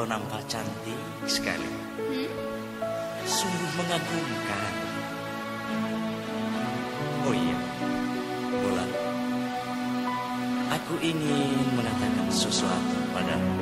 kau nampak cantik sekali. Hmm? Sungguh mengagumkan. Oh iya, Bulan. Aku ingin mengatakan sesuatu padamu.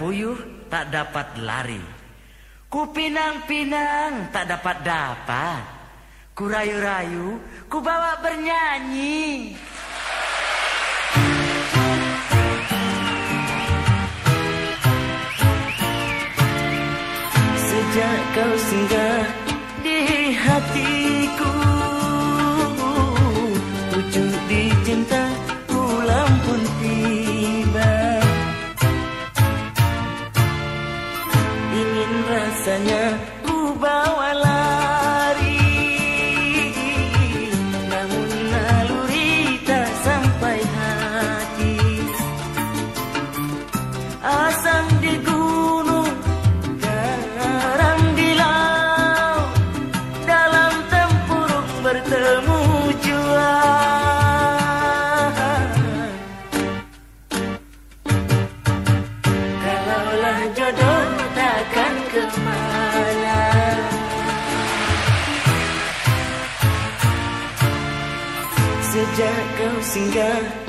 puyuh tak dapat lari. Ku pinang-pinang tak dapat dapat. Ku rayu-rayu, ku bawa bernyanyi. Sejak kau singgah singer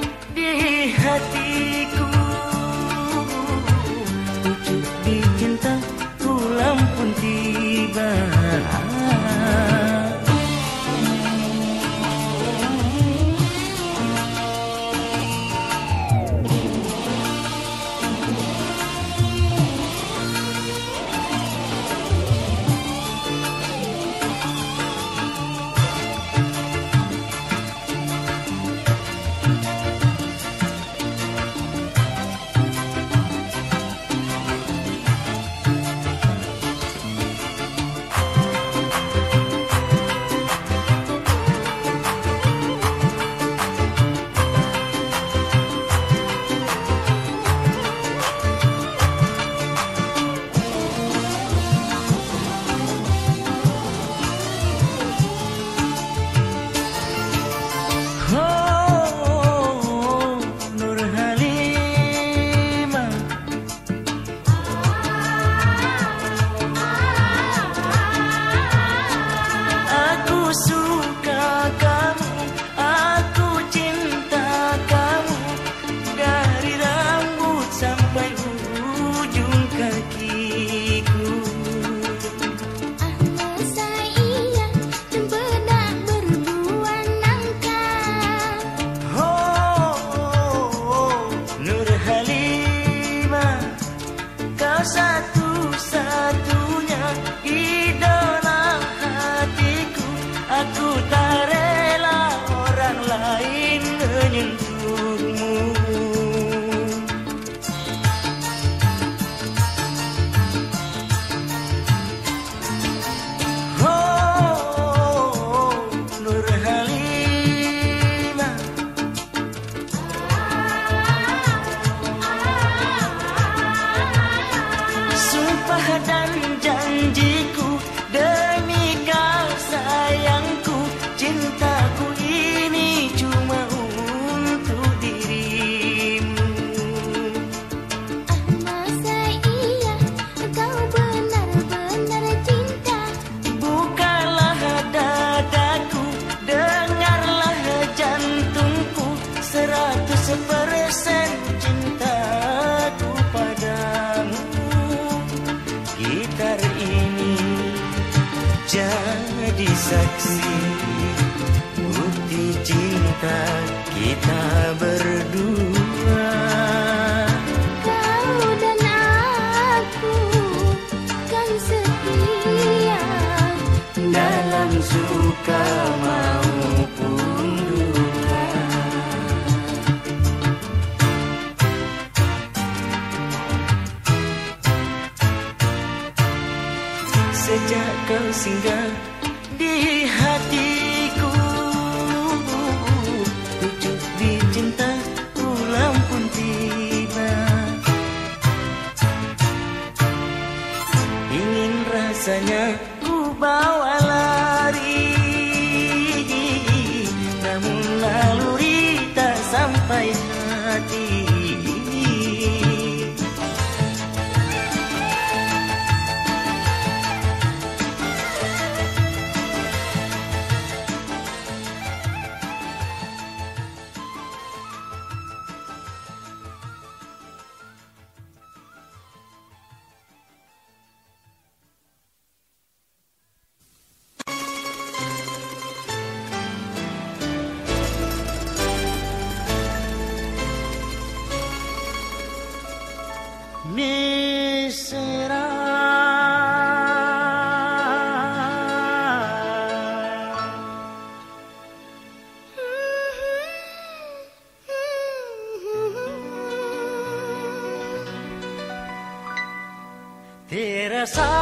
gönül 세상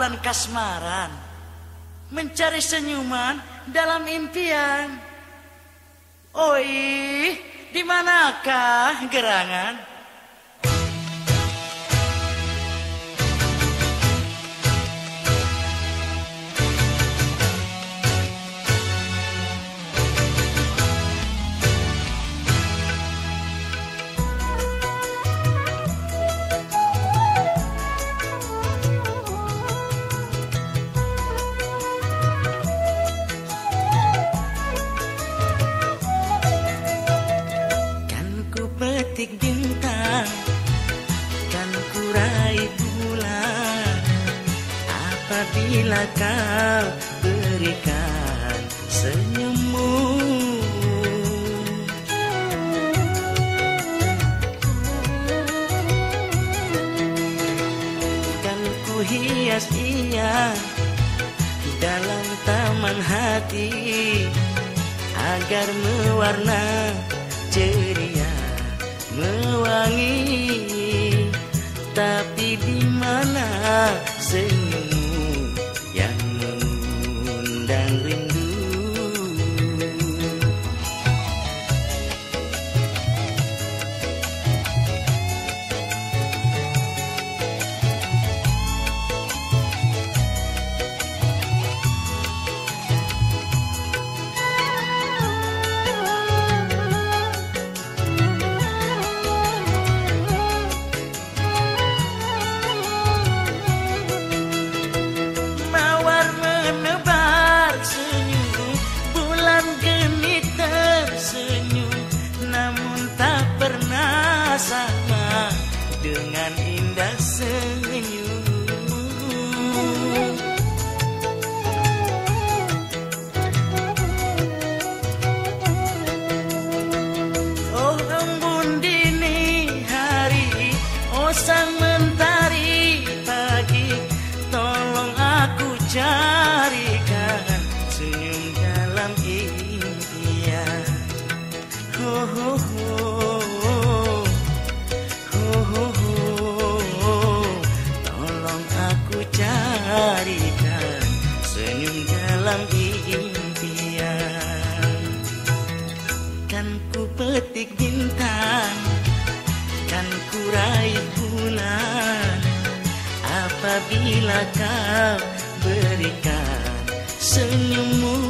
bulan kasmaran mencari senyuman dalam impian. Oi, di manakah gerangan? Tolong aku carikan senyum dalam impian. Kan ku petik bintang Kan ku raih bulan. Apabila kau berikan senyummu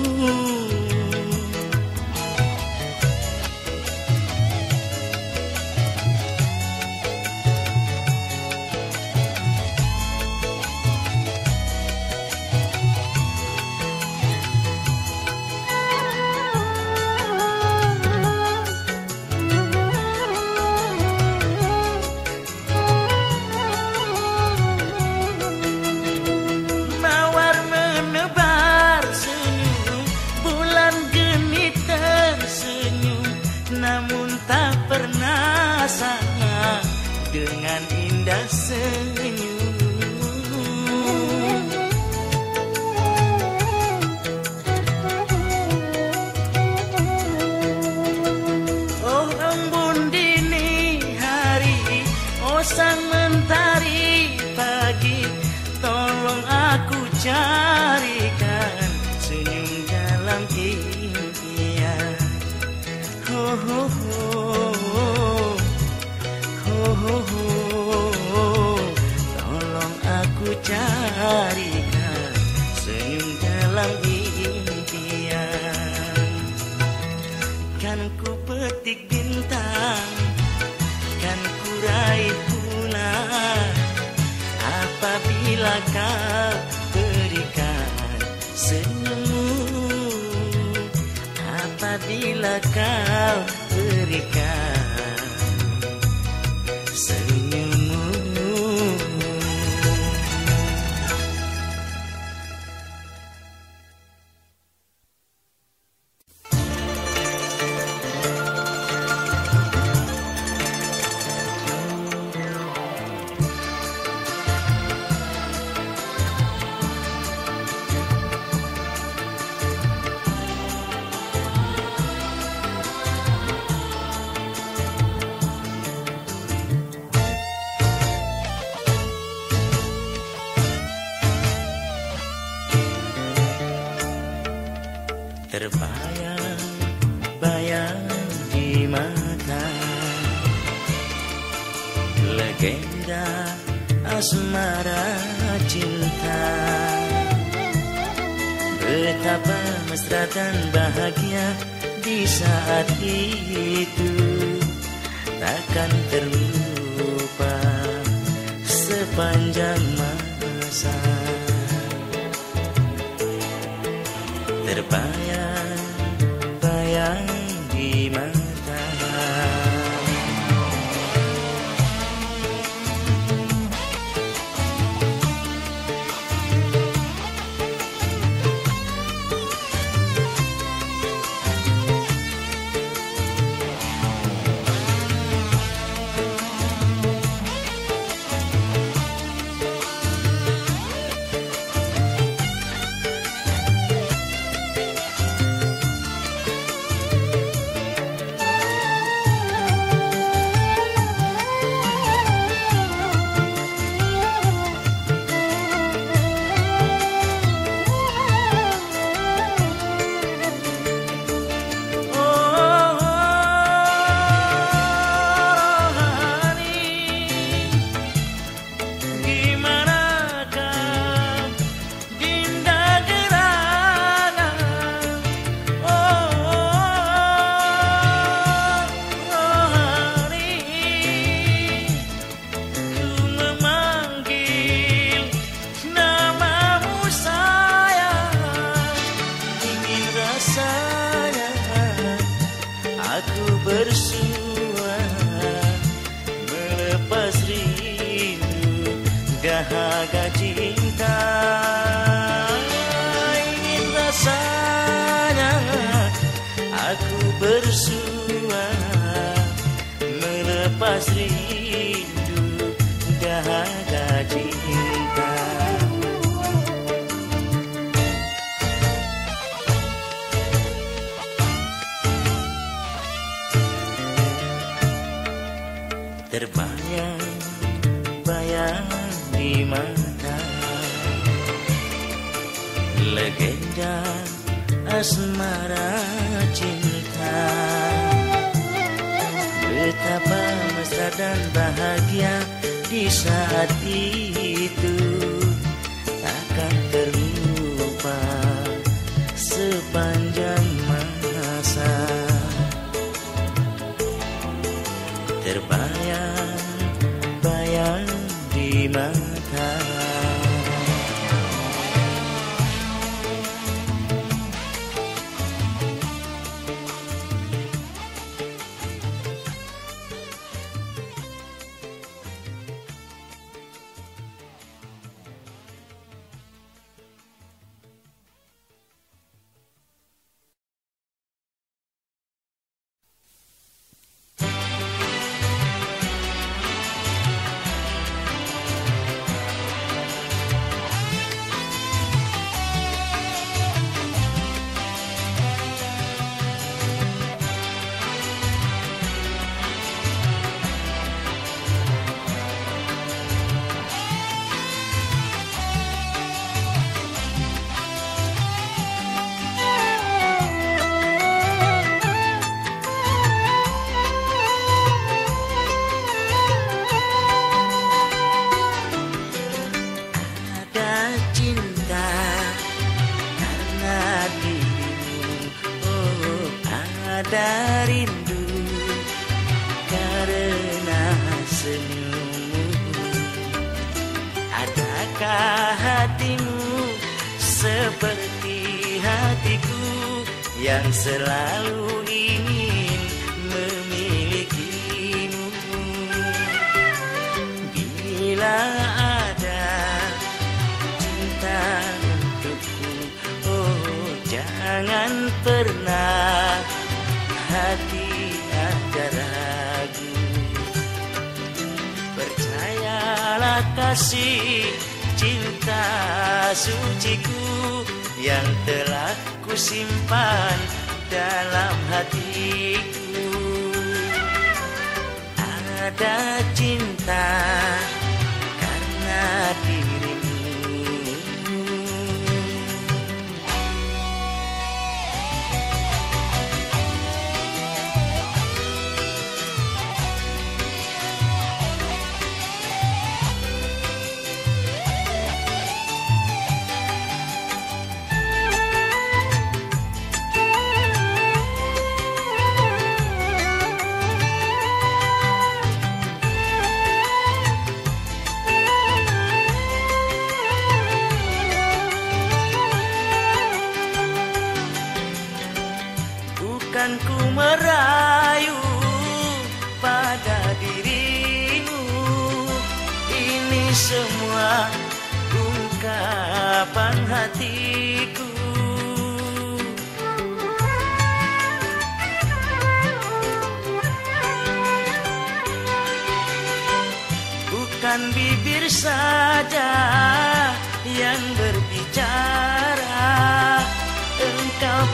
Betapa mesra dan bahagia di saat itu. Takkan terlupa sepanjang masa. Terbayang-bayang di mana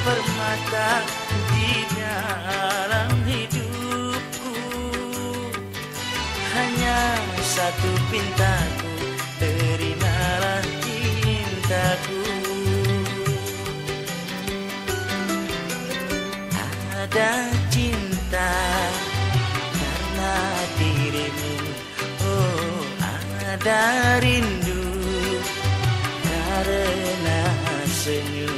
permata di dalam hidupku. Hanya satu pintaku terimalah cintaku. Ada cinta karena dirimu Oh ada rindu. Karena senyum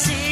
see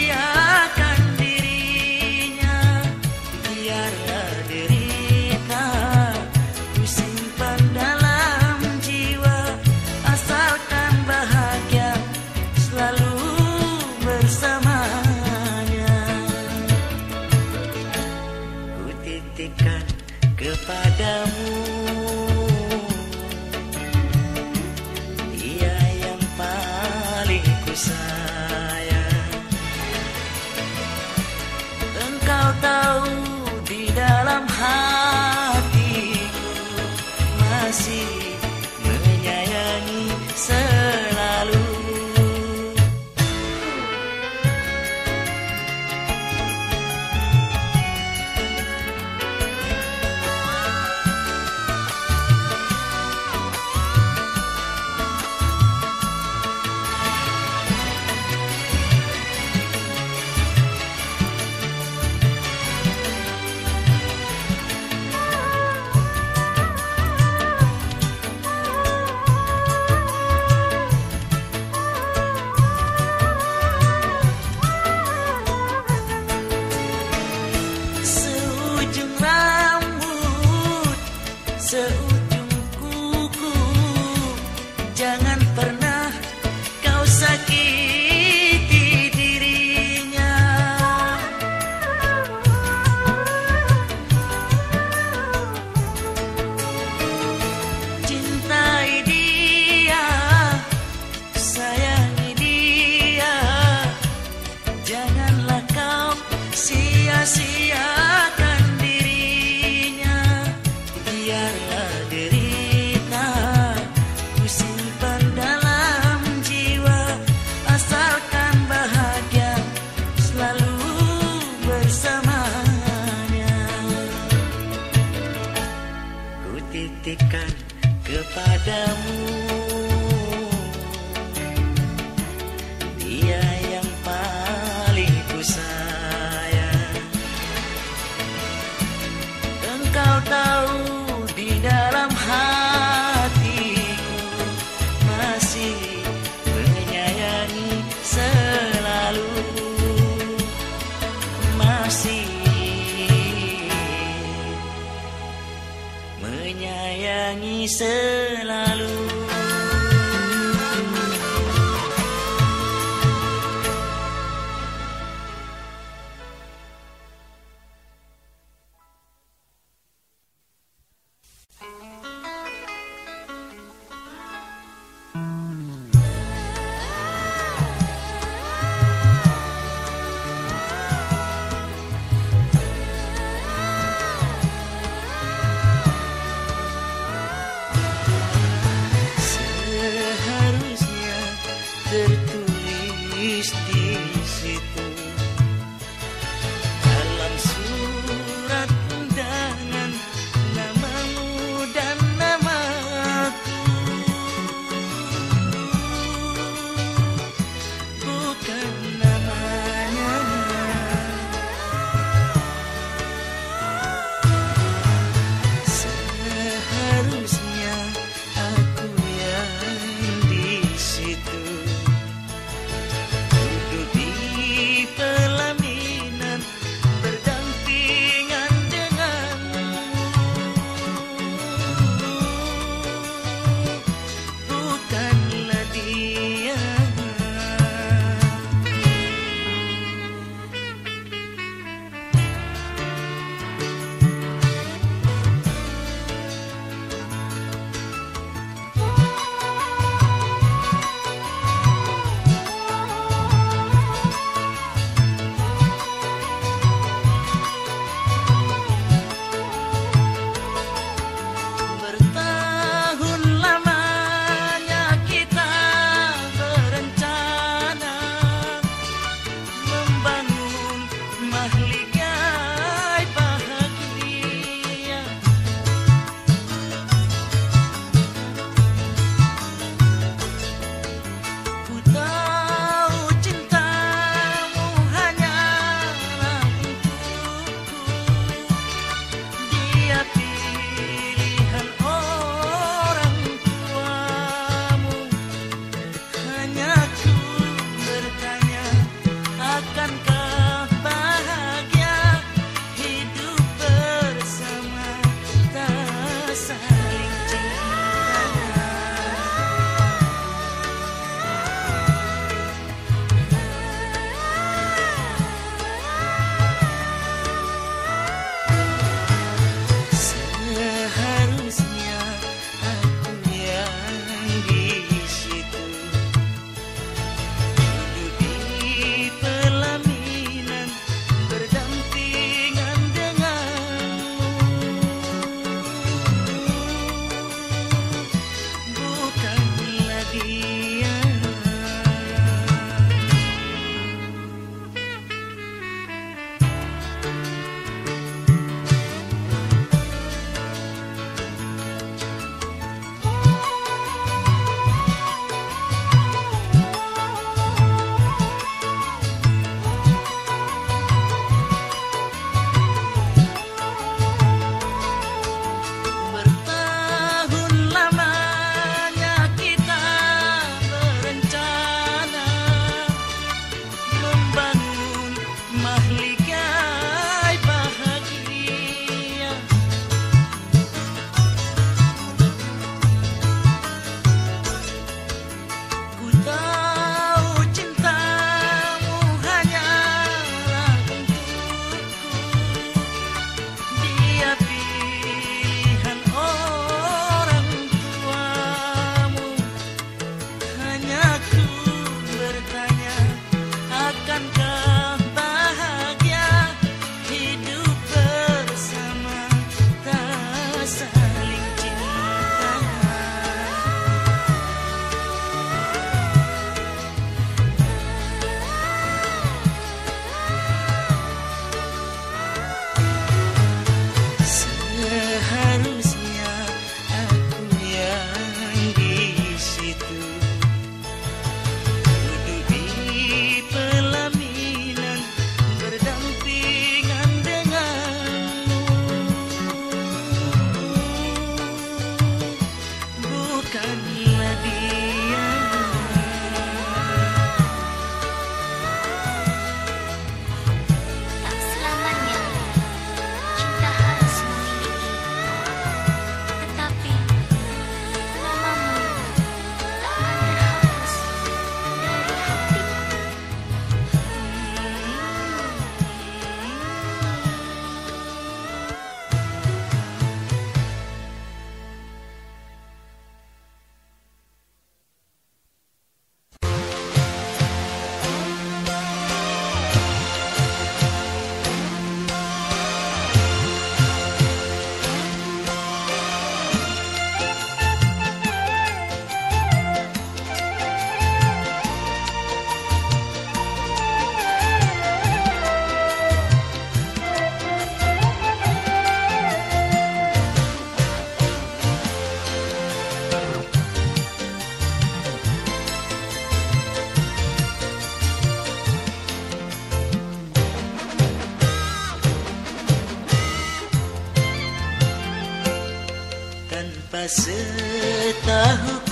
Setahuku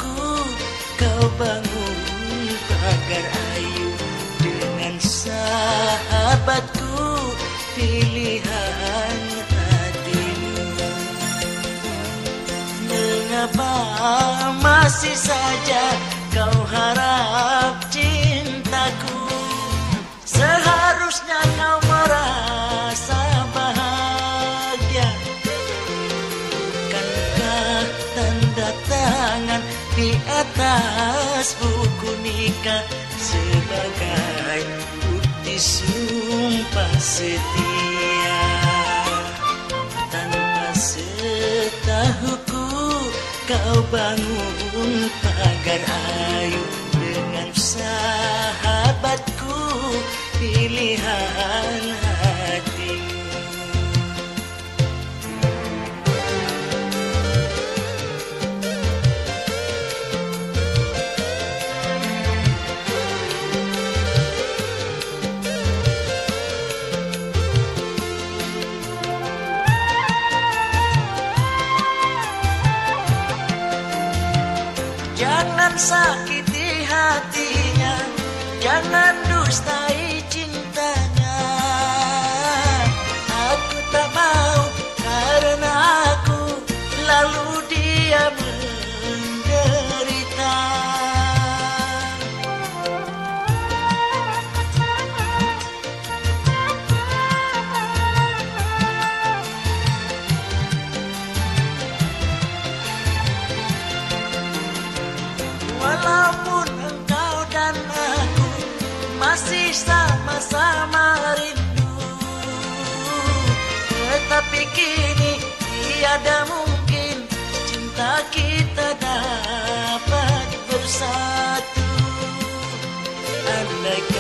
kau bangun pagar ayu Dengan sahabatku pilihan hatimu. Mengapa masih saja kau harap cintaku? Seharusnya kau merasa buku nikah Sebagai bukti sumpah setia. Tanpa setahuku kau bangun pagar ayu Dengan sahabatku. Pilihan sakiti hatinya Jangan dustai cintanya. Aku tak mau karena aku Lalu dia tiada mungkin cinta kita dapat bersatu. Andaikan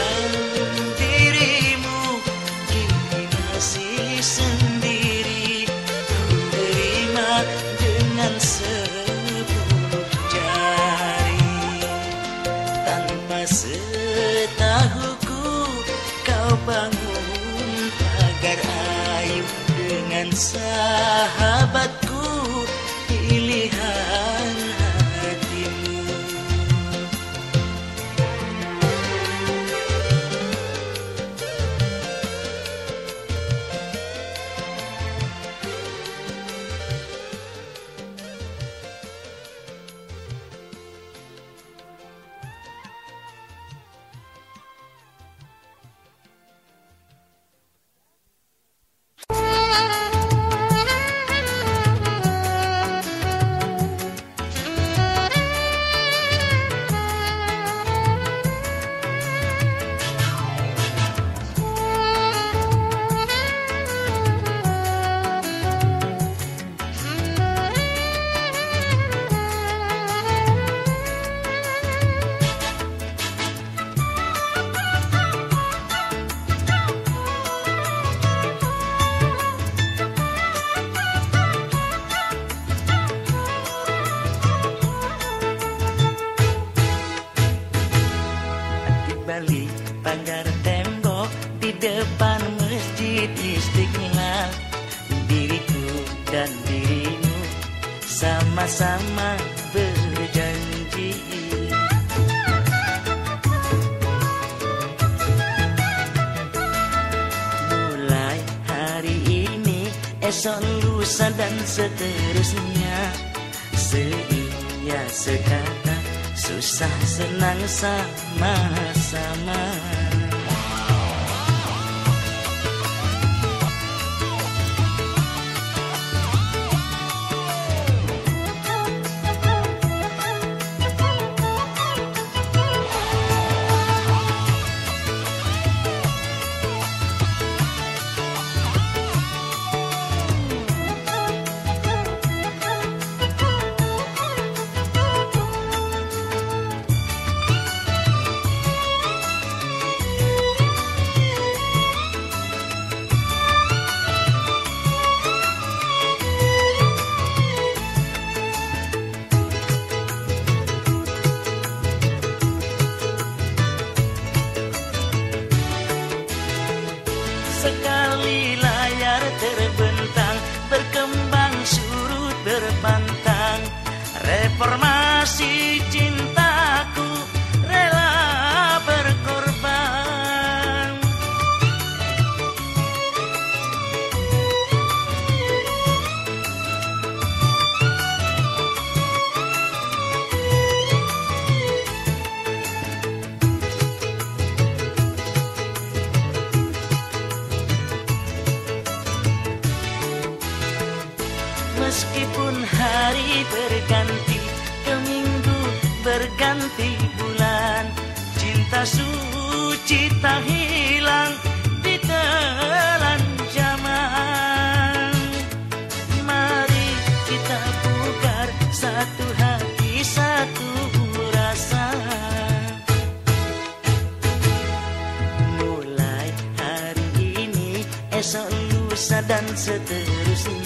seterusnya seia sekata susah senang sama-sama lusa dan seterusnya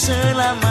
selama